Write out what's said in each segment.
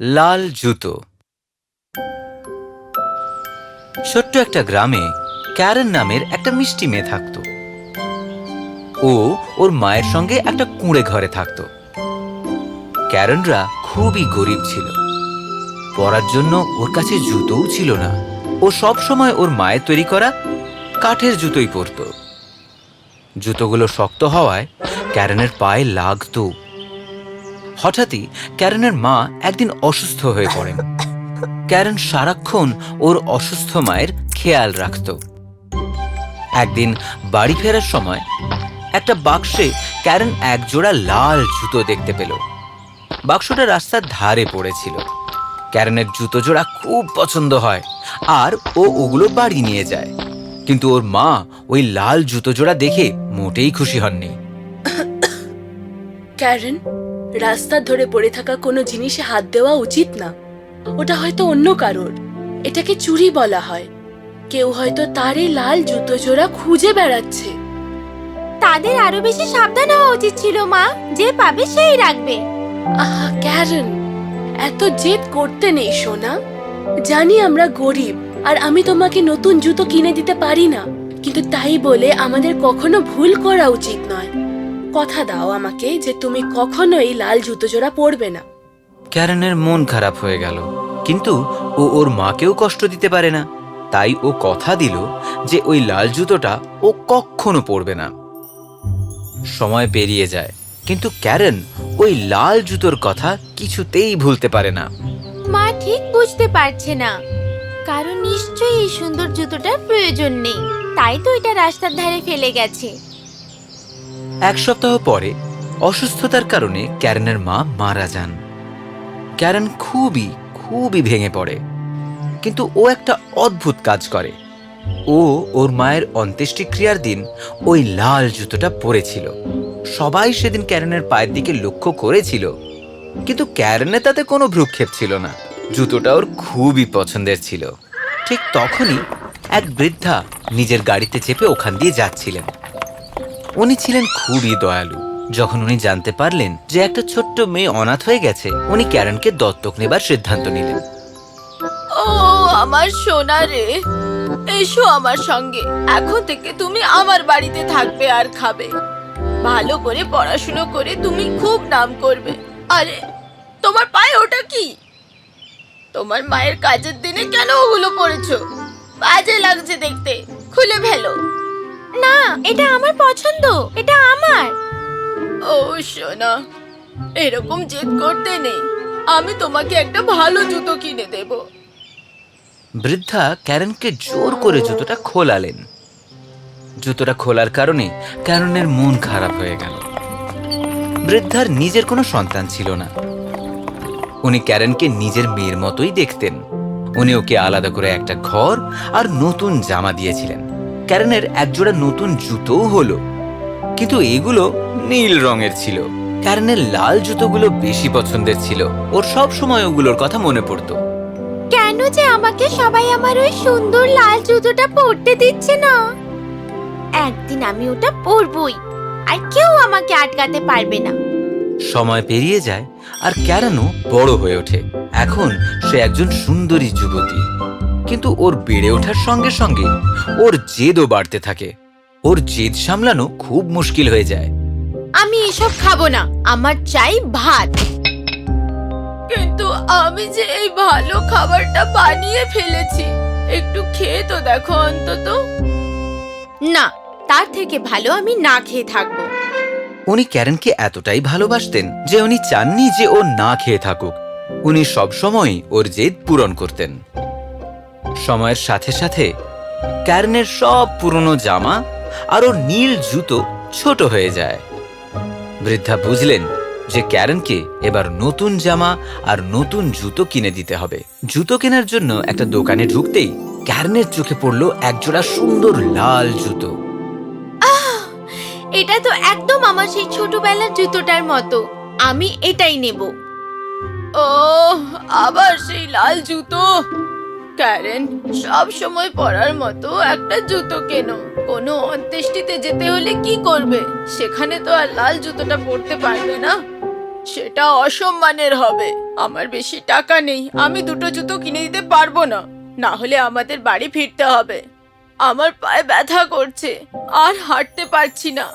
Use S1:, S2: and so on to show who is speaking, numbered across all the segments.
S1: লাল জুতো। ছোট্ট একটা গ্রামে ক্যারেন নামের একটা মিষ্টি মেয়ে থাকতো। ও ওর মায়ের সঙ্গে একটা কুঁড়ে ঘরে থাকতো। ক্যারেনরা খুবই গরিব ছিল। পরার জন্য ওর কাছে জুতোও ছিল না। ও সব সময় ওর মায়ের তৈরি করা কাঠের জুতোই পরতো। জুতোগুলো শক্ত হওয়ায় ক্যারেনের পায়ে লাগতো হঠাৎই ক্যারেনের মা একদিন অসুস্থ হয়ে পড়েন। ক্যারেন সারাক্ষণ ওর অসুস্থ মায়ের খেয়াল রাখত। একদিন বাড়ি ফেরার সময় একটা বাক্সে ক্যারেন এক জোড়া লাল জুতো দেখতে পেল। বাক্সটা রাস্তার ধারে পড়েছিল। ক্যারেনের জুতো জোড়া খুব পছন্দ হয় আর ও ওগুলো বাড়ি নিয়ে যায়। কিন্তু ওর মা ওই লাল জুতো জোড়া দেখে মোটেই খুশি হননি।
S2: ক্যারেন রাস্তার ধরে পড়ে থাকা কোনো জিনিসে হাত দেওয়া উচিত না। ওটা হয়তো অন্য কারোর। এটাকে চুরি বলা হয়। কেউ হয়তো তার এই লাল জুতো জোড়া খুঁজে বেড়াচ্ছে।
S3: তাদের আরও বেশি সাবধান হওয়া উচিত ছিল মা। যে পাবে সেই রাখবে।
S2: আহা ক্যারেন এত জেদ করতে নেই সোনা। জানি আমরা গরিব আর আমি তোমাকে নতুন জুতো কিনে দিতে পারি না। কিন্তু তাই বলে আমাদের কখনো ভুল করা উচিত নয়। কথা দাও আমাকে যে তুমি কখনো এই লাল জুতো জোড়া পরবে না।
S1: ক্যারেনের মন খারাপ হয়ে গেল। কিন্তু ও ওর মাকেও কষ্ট দিতে পারে না। তাই ও কথা দিল যে ওই লাল জুতোটা ও কখনো পরবে না। সময় পেরিয়ে যায় কিন্তু ক্যারেন ওই লাল জুতোর কথা কিছুতেই ভুলতে পারে না।
S3: মা ঠিক বুঝতে পারছে না। কারণ নিশ্চয়ই এই সুন্দর জুতোটার প্রয়োজন নেই। তাই তো এটা রাস্তার ধারে ফেলে গেছে।
S1: এক সপ্তাহ পরে অসুস্থতার কারণে ক্যারেনের মা মারা যান। ক্যারেন খুবই খুবই ভেঙে পড়ে। কিন্তু ও একটা অদ্ভুত কাজ করে। ও ওর মায়ের অন্ত্যেষ্টিক্রিয়ার দিন ওই লাল জুতোটা পরেছিল। সবাই সেদিন ক্যারেনের পায়ের দিকে লক্ষ্য করেছিল। কিন্তু ক্যারেনে তাতে কোনো ভ্রুক্ষেপ ছিল না। জুতোটা ওর খুবই পছন্দের ছিল। ঠিক তখনই এক বৃদ্ধা নিজের গাড়িতে চেপে ওখান দিয়ে যাচ্ছিলেন। উনি ছিলেন খুবই দয়ালু। যখন উনি জানতে পারলেন যে একটা ছোট্ট মেয়ে অনাথ হয়ে গেছে, উনি ক্যারেনকে দত্তক নেবার সিদ্ধান্ত নিলেন।
S2: ও, আমার সোনা রে। এসো আমার সঙ্গে। এখন থেকে তুমি আমার বাড়িতে থাকবে আর খাবে। ভালো করে পড়াশুনো করে তুমি খুব নাম করবে। আরে, তোমার পায়ে ওটা কি? তোমার মায়ের কাজের দিনে কেন ওগুলো পড়েছো? বাজে লাগছে দেখতে। খুলে ফেলো।
S3: না এটা আমার পছন্দ। এটা আমার।
S2: ও সোনা এরকম জেদ করতে নেই। আমি তোমাকে একটা ভালো জুতো কিনে দেবো।
S1: বৃদ্ধা ক্যারেনকে জোর করে জুতোটা খোলালেন। জুতোটা খোলার কারণে ক্যারনের মন খারাপ হয়ে গেল। বৃদ্ধার নিজের কোনো সন্তান ছিল না। উনি ক্যারেনকে নিজের মেয়ের মতোই দেখতেন। উনি ওকে আলাদা করে একটা ঘর আর নতুন জামা দিয়েছিলেন। ক্যারেনের একজোড়া নতুন জুতোও হলো কিন্তু এগুলো নীল রঙের ছিল। ক্যারেনের লাল জুতোগুলো বেশি পছন্দের ছিল। ওর সব সময় ওগুলোর কথা মনে পড়তো।
S3: কেন যে আমাকে সবাই আমার ওই সুন্দর লাল জুতোটা পরতে দিচ্ছে না? একদিন আমি ওটা পরবই আর কেউ আমাকে আটকাতে পারবে না।
S1: সময় পেরিয়ে যায় আর ক্যারানো বড় হয়ে ওঠে। এখন সে একজন সুন্দরী যুবতী। কিন্তু ওর বেড়ে ওঠার সঙ্গে সঙ্গে ওর জেদও বাড়তে থাকে। ওর জেদ সামলানো খুব মুশকিল হয়ে যায়।
S3: আমি এসব খাব না আমার চাই ভাত।
S2: কিন্তু আমি যে এই ভালো খাবারটা বানিয়ে ফেলেছি একটু খেয়ে তো দেখো অন্তত।
S3: না তার থেকে ভালো আমি না খেয়ে থাকব।
S1: উনি ক্যারেনকে এতটাই ভালোবাসতেন যে উনি চাননি যে ও না খেয়ে থাকুক। উনি সবসময় ওর জেদ পূরণ করতেন। সময়ের সাথে সাথে ক্যারেনের সব পুরনো জামা আর ওর নীল জুতো ছোট হয়ে যায়। বৃদ্ধা বুঝলেন যে ক্যারেনকে এবার নতুন জামা আর নতুন জুতো কিনে দিতে হবে। জুতো কেনার জন্য একটা দোকানে ঢুকতেই ক্যারেনের চোখে পড়ল একজোড়া সুন্দর লাল জুতো।
S3: এটা তো একদম আমার সেই ছোটবেলার জুতোটার মতো। আমি এটাই নেব।
S2: ও আবার সেই লাল জুতো। ক্যারেন সব সময় পরার মতো একটা জুতো কেনো? কোনো অন্ত্যেষ্টিতে যেতে হলে কি করবে? সেখানে তো আর লাল জুতোটা পরতে পারবে না। সেটা অসম্মানের হবে। আমার বেশি টাকা নেই। আমি দুটো জুতো কিনে দিতে পারব না। না হলে আমাদের বাড়ি ফিরতে হবে। আমার পায়ে ব্যথা করছে। আর হাঁটতে পারছি না।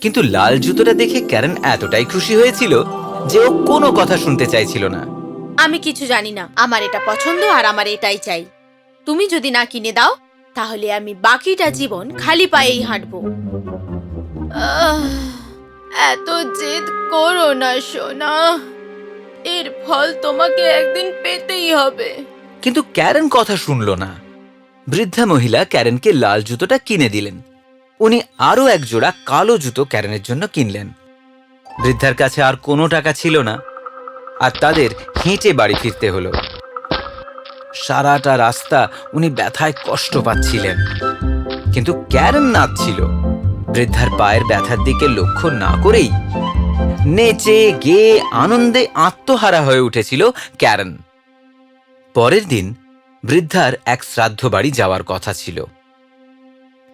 S1: কিন্তু লাল জুতোটা দেখে ক্যারেন এতটাই খুশি হয়েছিল যে ও কোনো কথা শুনতে চাইছিল না।
S3: আমি কিছু জানি না। আমার এটা পছন্দ আর আমার এটাই চাই। তুমি যদি না কিনে দাও, তাহলে আমি বাকিটা জীবন খালি পায়েই হাঁটবো।
S2: এত জেদ করো না, সোনা। এর ফল তোমাকে একদিন পেতেই হবে।
S1: কিন্তু ক্যারেন কথা শুনল না। বৃদ্ধা মহিলা ক্যারেনকে লাল জুতোটা কিনে দিলেন। উনি আরও এক জোড়া কালো জুতো ক্যারেনের জন্য কিনলেন। বৃদ্ধার কাছে আর কোনো টাকা ছিল না। আর তাদের হেঁটে বাড়ি ফিরতে হলো। সারাটা রাস্তা উনি ব্যথায় কষ্ট পাচ্ছিলেন। কিন্তু ক্যারেন নাচছিল বৃদ্ধার পায়ের ব্যথার দিকে লক্ষ্য না করেই নেচে গেয়ে আনন্দে আত্মহারা হয়ে উঠেছিল ক্যারেন পরের দিন বৃদ্ধার এক শ্রাদ্ধ বাড়ি যাওয়ার কথা ছিল।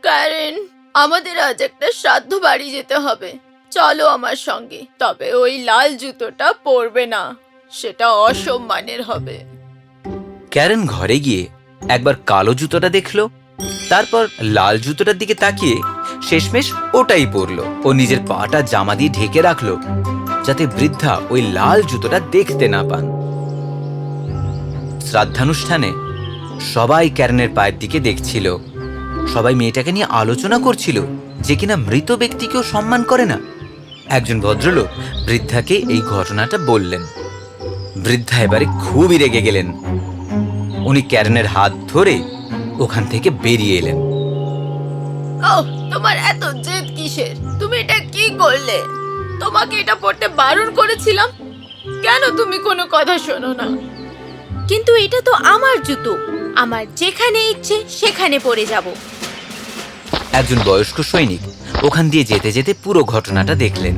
S2: কারেন, আমাদের আজ একটা শ্রাদ্ধ বাড়ি যেতে হবে। চলো আমার সঙ্গে, তবে ওই লাল জুতোটা পরবে না, সেটা অসম্মানের হবে।
S1: ক্যারেন ঘরে গিয়ে একবার কালো জুতোটা দেখল, তারপর লাল জুতোটার দিকে তাকিয়ে শেষমেশ ওটাই পরলো। ও নিজের পাটা জামা দিয়ে ঢেকে রাখল, যাতে বৃদ্ধা ওই লাল জুতোটা দেখতে না পান। শ্রাদ্ধানুষ্ঠানে সবাই ক্যারেনের পায়ের দিকে দেখছিল। সবাই মেয়েটাকে নিয়ে আলোচনা করছিল যে কিনা মৃত ব্যক্তিকেও সম্মান করে না। একজন ভদ্রলোক বৃদ্ধাকে এই ঘটনাটা বললেন। বৃদ্ধা এবারে খুবই রেগে গেলেন। উনি ক্যারেনের হাত ধরে ওখান থেকে বেরিয়ে এলেন।
S2: তোমার এত জেদ কিসের? তুমি এটা কি করলে? তোমাকে এটা পড়তে বারণ করেছিলাম? কেন তুমি কোনো কথা শোনো না?
S3: কিন্তু এটা তো আমার জুতো। আমার যেখানে ইচ্ছে সেখানে পড়ে যাব।
S1: একজন বয়স্ক সৈনিক ওখান দিয়ে যেতে যেতে পুরো ঘটনাটা দেখলেন।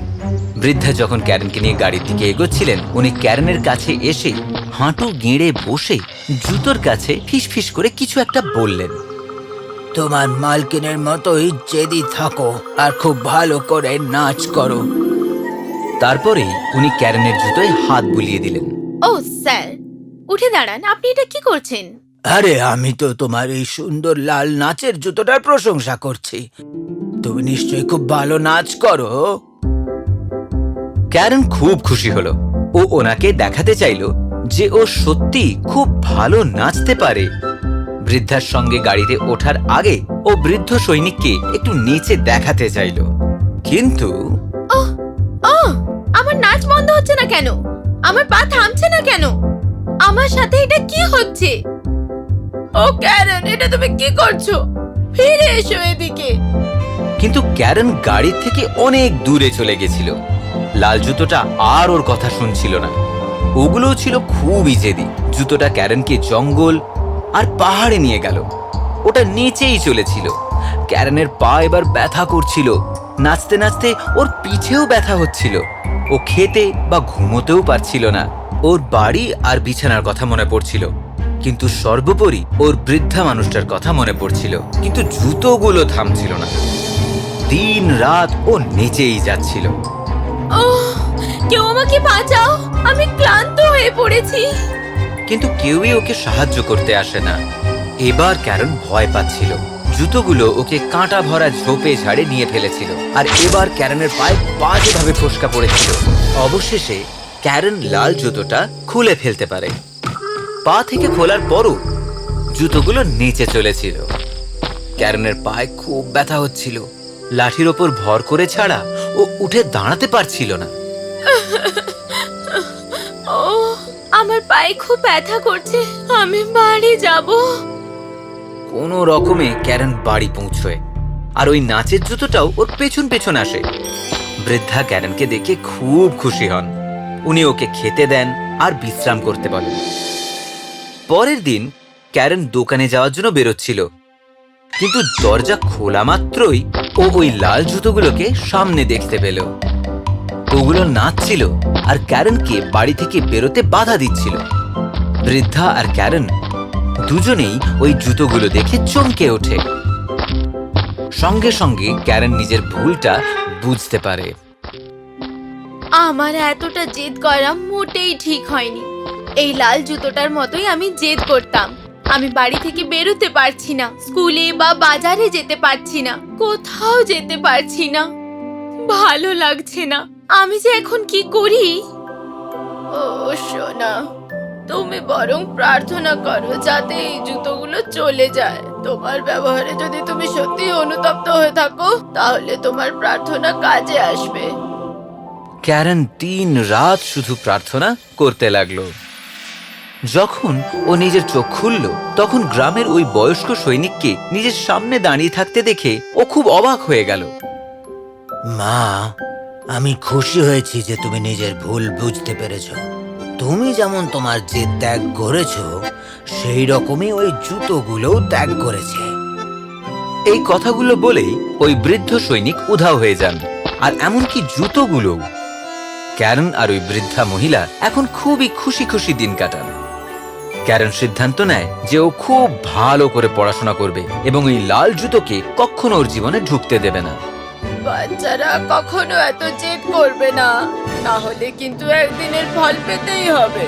S1: বৃদ্ধা যখন ক্যারেনকে নিয়ে গাড়ির দিকে এগোচ্ছিলেন উনি ক্যারেনের কাছে এসে হাঁটু গেঁড়ে বসে জুতোর কাছে ফিসফিস করে কিছু একটা বললেন।
S4: তোমার মালকিনের মতোই জেদি থাকো আর খুব ভালো করে নাচ করো।
S1: তারপরেই উনি ক্যারেনের জুতোয় হাত বুলিয়ে দিলেন।
S3: ও স্যার উঠে দাঁড়ান আপনি এটা কি করছেন?
S4: আরে আমি তো তোমার এই সুন্দর লাল নাচের জুতোটার প্রশংসা করছি। তুমি নিশ্চয়ই খুব ভালো নাচ করো।
S1: ক্যারেন খুব খুশি হলো। ও ওনাকে দেখাতে চাইল যে ও সত্যি খুব ভালো নাচতে পারে। বৃদ্ধার সঙ্গে গাড়িতে ওঠার আগে ও বৃদ্ধ সৈনিককে একটু নিচে দেখাতে চাইল। কিন্তু
S3: আমার নাচ বন্ধ হচ্ছে না কেন? আমার পা থামছে না কেন? আমার সাথে এটা কি হচ্ছে?
S2: ও ক্যারেন এটা তুমি কি করছ? ফিরে এসো এদিকে।
S1: কিন্তু ক্যারেন গাড়ি থেকে অনেক দূরে চলে গেছিল। লাল জুতোটা আর ওর কথা শুনছিল না। ওগুলোও ছিল খুবই জেদি। জুতোটা ক্যারেনকে জঙ্গল আর পাহাড়ে নিয়ে গেল। ওটা নিচেই চলেছিল। ক্যারেনের পা এবার ব্যথা করছিল। নাচতে নাচতে ওর পিঠেও ব্যথা হচ্ছিল। ও খেতে বা ঘুমোতেও পারছিল না। ওর বাড়ি আর বিছানার কথা মনে পড়ছিল। কিন্তু সর্বোপরি ওর বৃদ্ধা মানুষটার কথা মনে পড়ছিল। কিন্তু জুতোগুলো থামছিল না। দিন রাত ও নেচেই যাচ্ছিল।
S3: ও কেউ আমাকে বাঁচাও আমি ক্লান্ত হয়ে পড়েছি।
S1: কিন্তু কেউই ওকে সাহায্য করতে আসে না। এবার ক্যারন ভয় পাচ্ছিল। জুতোগুলো ওকে কাঁটা ভরা ঝোপে ঝাড়ে নিয়ে ফেলেছিল। আর এবার ক্যারনের পায়ে বাজেভাবে ফসকা পড়েছিল। অবশেষে ক্যারন লাল জুতোটা খুলে ফেলতে পারে। পা থেকে খোলার পরও জুতোগুলো নিচে চলেছিল। ক্যারনের পায়ে খুব ব্যথা হচ্ছিল। লাঠির ওপর ভর করে ছাড়া ও উঠে দাঁড়াতে পারছিল না।
S3: ও আমার পায়ে খুব ব্যথা করছে আমি বাড়ি যাব।
S1: কোনো রকমে ক্যারন বাড়ি পৌঁছয় আর ওই নাচের জুতোটাও ওর পেছন পেছন আসে। বৃদ্ধা ক্যারনকে দেখে খুব খুশি হন। উনি ওকে খেতে দেন আর বিশ্রাম করতে বলেন। পরের দিন ক্যারন দোকানে যাওয়ার জন্য বেরোচ্ছিল। কিন্তু দরজা খোলা মাত্রই ও ওই লাল জুতোগুলোকে সামনে দেখতে পেল। ওগুলো নাচছিল আর ক্যারনকে বাড়ি থেকে বেরোতে বাধা দিচ্ছিল। বৃদ্ধা আর ক্যারন দুজনেই ওই জুতোগুলো দেখে চমকে ওঠে। সঙ্গে সঙ্গে ক্যারেন নিজের ভুলটা বুঝতে পারে।
S2: আমার এতটা জেদ করা মোটেই ঠিক হয়নি। এই লাল জুতোটার মতোই আমি জেদ করতাম। আমি বাড়ি থেকে বেরোতে পারছি না। স্কুলে বা বাজারে যেতে পারছি না। কোথাও যেতে পারছি না। ভালো লাগছে না। আমি যে এখন কি করি? ও, সোনা, তুমি বরং প্রার্থনা করো যাতে এই জুতোগুলো চলে যায়। তোমার ব্যবহারে যদি তুমি সত্যি অনুতপ্ত হয়ে থাকো, তাহলে তোমার প্রার্থনা কাজে আসবে।
S1: ক্যারেন তিন রাত শুধু প্রার্থনা করতে লাগল। যখন ও নিজের চোখ খুলল তখন গ্রামের ওই বয়স্ক সৈনিককে নিজের সামনে দাঁড়িয়ে থাকতে দেখে ও খুব অবাক হয়ে গেল।
S4: মা আমি খুশি হয়েছি যে তুমি নিজের ভুল বুঝতে পেরেছ। তুমি যেমন তোমার যে ত্যাগ করেছ সেই রকমই ওই জুতোগুলোও ত্যাগ করেছে।
S1: এই কথাগুলো বলেই ওই বৃদ্ধ সৈনিক উধাও হয়ে যান আর এমনকি জুতোগুলোও। ক্যারন আর ওই বৃদ্ধা মহিলা এখন খুবই খুশি খুশি দিন কাটান। ক্যারন সিদ্ধান্ত নেয় যে ও খুব ভালো করে পড়াশোনা করবে এবং এই লাল জুতোকে কখনো ওর জীবনে ঢুকতে দেবে না।
S2: বাচ্চারা কখনো এত জেদ করবে না। না হলে কিন্তু একদিনের ফল পেতেই হবে।